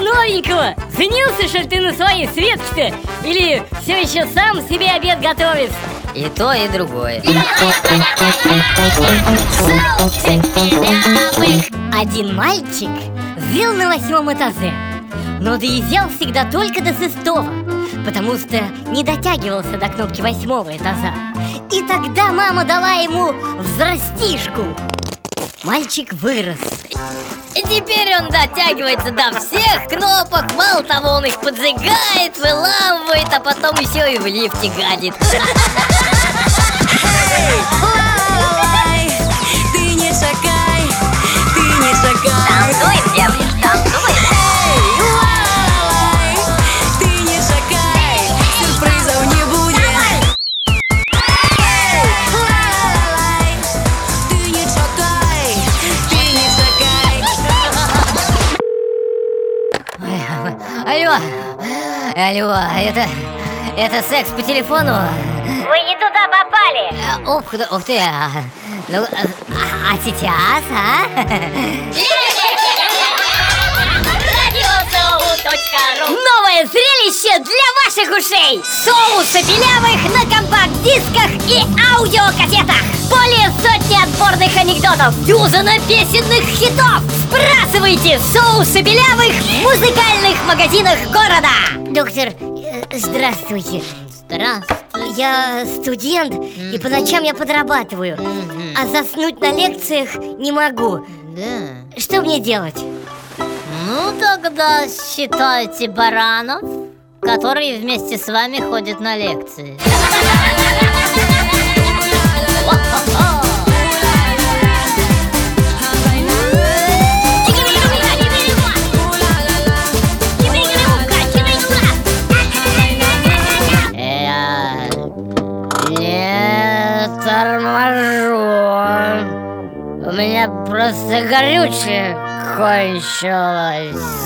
новенького? Женился, что ты на своей Светке-то? Или все еще сам себе обед готовишь? И то, и другое. Один мальчик жил на восьмом этаже, но доезжал всегда только до шестого, потому что не дотягивался до кнопки восьмого этажа. И тогда мама дала ему взрастишку. Мальчик вырос. И теперь он дотягивается до всех кнопок. Мало того, он их поджигает, выламывает, а потом еще и в лифте гадит. Ты Алло, алло, это, это секс по телефону? Вы не туда попали. Ух, ух ты, а, ну, а, а сейчас, а? Ушей! Соусы белявых на компакт-дисках и аудиокассетах! Более сотни отборных анекдотов, дюзана песенных хитов! Сбрасывайте соусы белявых в музыкальных магазинах города! Доктор, э, здравствуйте. Здравствуй Я студент, и по ночам я подрабатываю, а заснуть на лекциях не могу. Да Что мне делать? Ну тогда считайте баранов, которые вместе с вами ходят на лекции. Я не торможу. У меня просто горючее кончилось